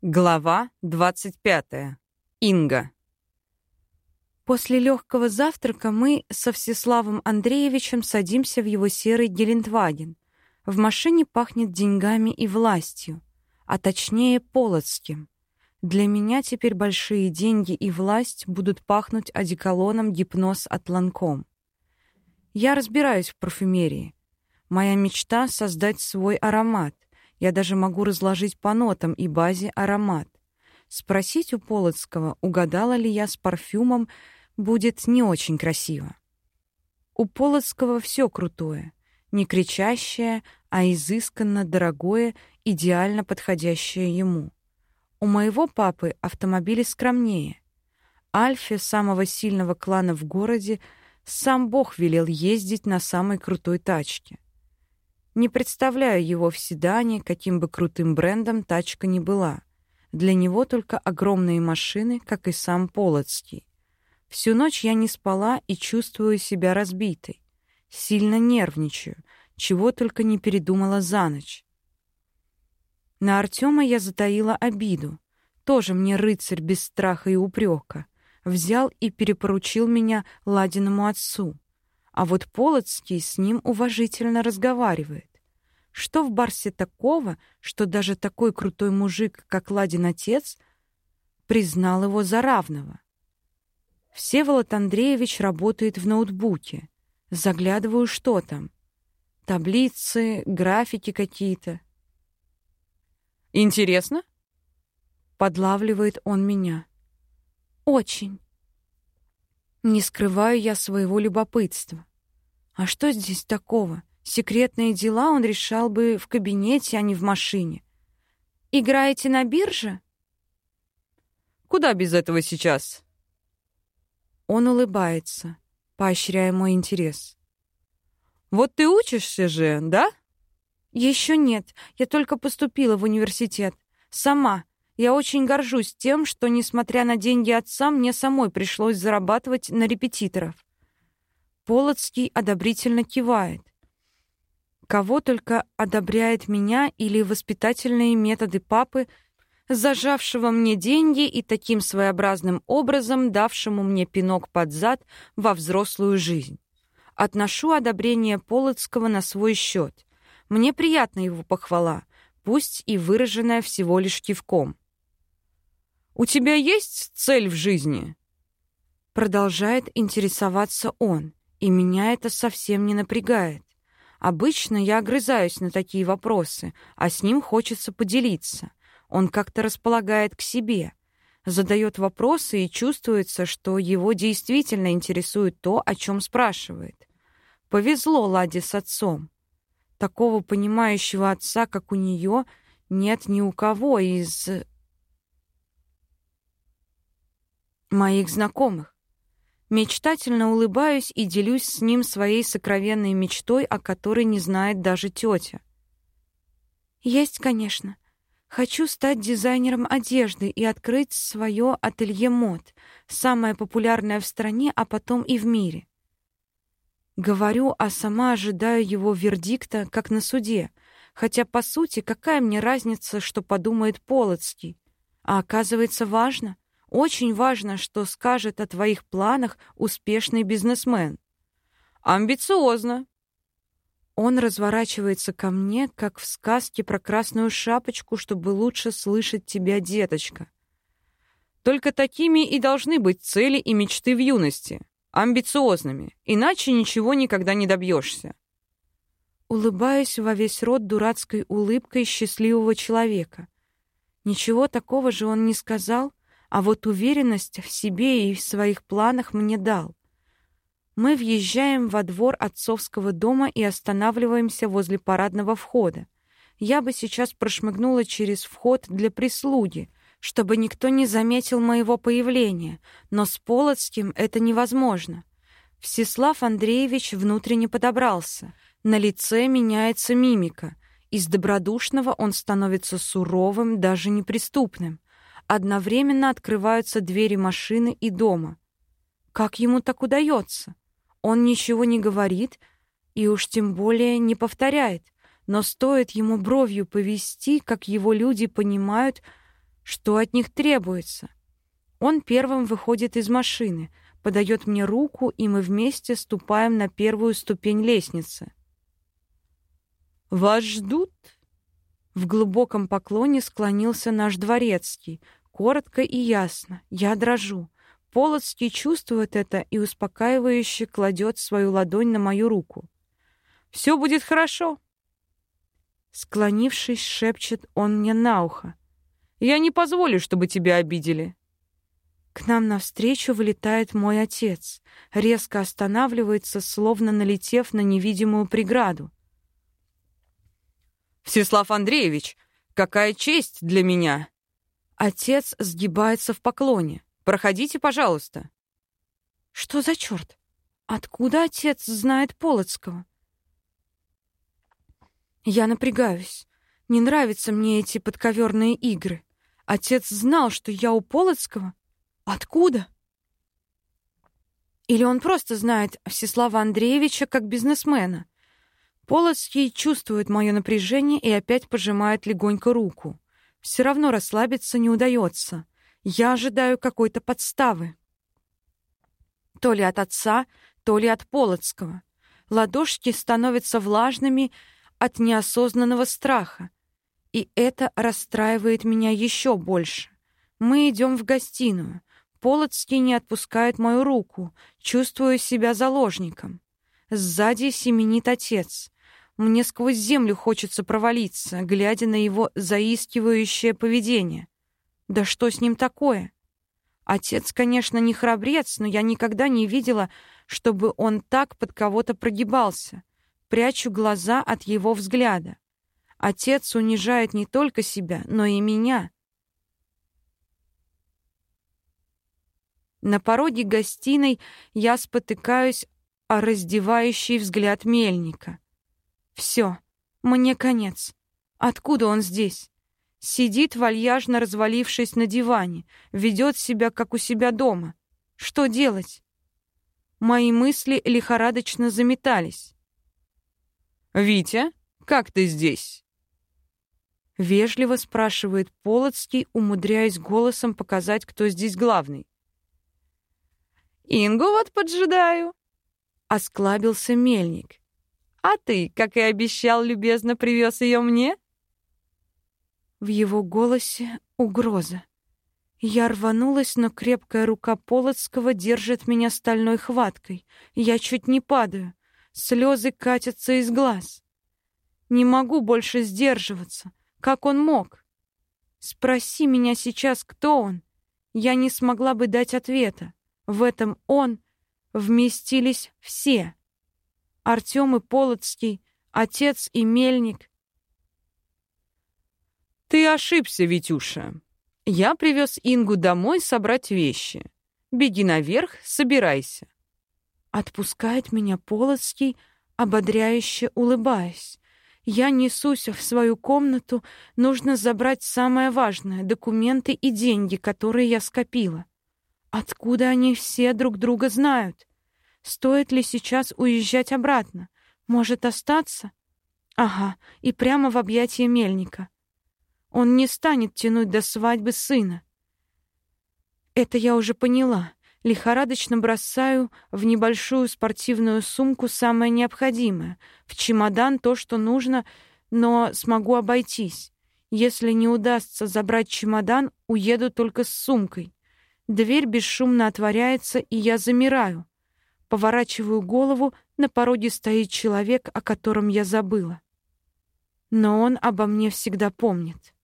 Глава 25. Инга. После легкого завтрака мы со Всеславом Андреевичем садимся в его серый Гелендваген. В машине пахнет деньгами и властью, а точнее Полоцким. Для меня теперь большие деньги и власть будут пахнуть одеколоном гипноз от Ланком. Я разбираюсь в парфюмерии. Моя мечта — создать свой аромат — я даже могу разложить по нотам и базе аромат. Спросить у Полоцкого, угадала ли я с парфюмом, будет не очень красиво. У Полоцкого все крутое, не кричащее, а изысканно дорогое, идеально подходящее ему. У моего папы автомобили скромнее. Альфе самого сильного клана в городе сам Бог велел ездить на самой крутой тачке. Не представляю его в седане, каким бы крутым брендом тачка ни была. Для него только огромные машины, как и сам Полоцкий. Всю ночь я не спала и чувствую себя разбитой. Сильно нервничаю, чего только не передумала за ночь. На Артема я затаила обиду. Тоже мне рыцарь без страха и упрека. Взял и перепоручил меня Ладиному отцу. А вот Полоцкий с ним уважительно разговаривает. Что в Барсе такого, что даже такой крутой мужик, как Ладин отец, признал его за равного? Всеволод Андреевич работает в ноутбуке. Заглядываю, что там. Таблицы, графики какие-то. Интересно? Подлавливает он меня. Очень. Не скрываю я своего любопытства. А что здесь такого? Секретные дела он решал бы в кабинете, а не в машине. Играете на бирже? Куда без этого сейчас? Он улыбается, поощряя мой интерес. Вот ты учишься же, да? Еще нет. Я только поступила в университет. Сама. Я очень горжусь тем, что, несмотря на деньги отца, мне самой пришлось зарабатывать на репетиторов. Полоцкий одобрительно кивает кого только одобряет меня или воспитательные методы папы, зажавшего мне деньги и таким своеобразным образом давшему мне пинок под зад во взрослую жизнь. Отношу одобрение Полоцкого на свой счет. Мне приятна его похвала, пусть и выраженная всего лишь кивком. «У тебя есть цель в жизни?» Продолжает интересоваться он, и меня это совсем не напрягает. Обычно я огрызаюсь на такие вопросы, а с ним хочется поделиться. Он как-то располагает к себе, задает вопросы и чувствуется, что его действительно интересует то, о чем спрашивает. Повезло Ладе с отцом. Такого понимающего отца, как у нее, нет ни у кого из моих знакомых. Мечтательно улыбаюсь и делюсь с ним своей сокровенной мечтой, о которой не знает даже тетя. Есть, конечно. Хочу стать дизайнером одежды и открыть свое ателье мод, самое популярное в стране, а потом и в мире. Говорю, а сама ожидаю его вердикта, как на суде. Хотя, по сути, какая мне разница, что подумает Полоцкий? А оказывается, важно — очень важно, что скажет о твоих планах успешный бизнесмен. Амбициозно. Он разворачивается ко мне, как в сказке про красную шапочку, чтобы лучше слышать тебя, деточка. Только такими и должны быть цели и мечты в юности. Амбициозными. Иначе ничего никогда не добьешься. Улыбаюсь во весь рот дурацкой улыбкой счастливого человека. Ничего такого же он не сказал, а вот уверенность в себе и в своих планах мне дал. Мы въезжаем во двор отцовского дома и останавливаемся возле парадного входа. Я бы сейчас прошмыгнула через вход для прислуги, чтобы никто не заметил моего появления, но с Полоцким это невозможно. Всеслав Андреевич внутренне подобрался. На лице меняется мимика. Из добродушного он становится суровым, даже неприступным. Одновременно открываются двери машины и дома. Как ему так удается? Он ничего не говорит и уж тем более не повторяет, но стоит ему бровью повести, как его люди понимают, Что от них требуется? Он первым выходит из машины, подает мне руку, и мы вместе ступаем на первую ступень лестницы. «Вас ждут?» В глубоком поклоне склонился наш дворецкий, коротко и ясно. Я дрожу. Полоцкий чувствует это и успокаивающе кладет свою ладонь на мою руку. «Все будет хорошо!» Склонившись, шепчет он мне на ухо. «Я не позволю, чтобы тебя обидели». К нам навстречу вылетает мой отец, резко останавливается, словно налетев на невидимую преграду. «Всеслав Андреевич, какая честь для меня!» Отец сгибается в поклоне. «Проходите, пожалуйста». «Что за черт? Откуда отец знает Полоцкого?» Я напрягаюсь. Не нравятся мне эти подковерные игры. Отец знал, что я у Полоцкого? Откуда? Или он просто знает Всеслава Андреевича как бизнесмена? Полоцкий чувствует мое напряжение и опять пожимает легонько руку. Все равно расслабиться не удается. Я ожидаю какой-то подставы. То ли от отца, то ли от Полоцкого. Ладошки становятся влажными от неосознанного страха. И это расстраивает меня еще больше. Мы идем в гостиную. Полоцкий не отпускает мою руку. Чувствую себя заложником. Сзади семенит отец. Мне сквозь землю хочется провалиться, глядя на его заискивающее поведение. Да что с ним такое? Отец, конечно, не храбрец, но я никогда не видела, чтобы он так под кого-то прогибался. Прячу глаза от его взгляда. Отец унижает не только себя, но и меня. На пороге гостиной я спотыкаюсь о раздевающий взгляд мельника. Все, мне конец. Откуда он здесь? Сидит вальяжно развалившись на диване, ведет себя как у себя дома. Что делать? Мои мысли лихорадочно заметались. Витя, как ты здесь? Вежливо спрашивает Полоцкий, умудряясь голосом показать, кто здесь главный. Ингу вот поджидаю. Осклабился мельник. А ты, как и обещал, любезно привез ее мне? В его голосе угроза. Я рванулась, но крепкая рука Полоцкого держит меня стальной хваткой. Я чуть не падаю. Слезы катятся из глаз. Не могу больше сдерживаться. Как он мог? Спроси меня сейчас, кто он. Я не смогла бы дать ответа. В этом он вместились все. Артём и Полоцкий, отец и Мельник. Ты ошибся, Витюша. Я привез Ингу домой собрать вещи. Беги наверх, собирайся. Отпускает меня Полоцкий, ободряюще улыбаясь. Я несусь в свою комнату, нужно забрать самое важное — документы и деньги, которые я скопила. Откуда они все друг друга знают? Стоит ли сейчас уезжать обратно? Может, остаться? Ага, и прямо в объятия мельника. Он не станет тянуть до свадьбы сына. Это я уже поняла. Лихорадочно бросаю в небольшую спортивную сумку самое необходимое, в чемодан то, что нужно, но смогу обойтись. Если не удастся забрать чемодан, уеду только с сумкой. Дверь бесшумно отворяется, и я замираю. Поворачиваю голову, на пороге стоит человек, о котором я забыла. Но он обо мне всегда помнит.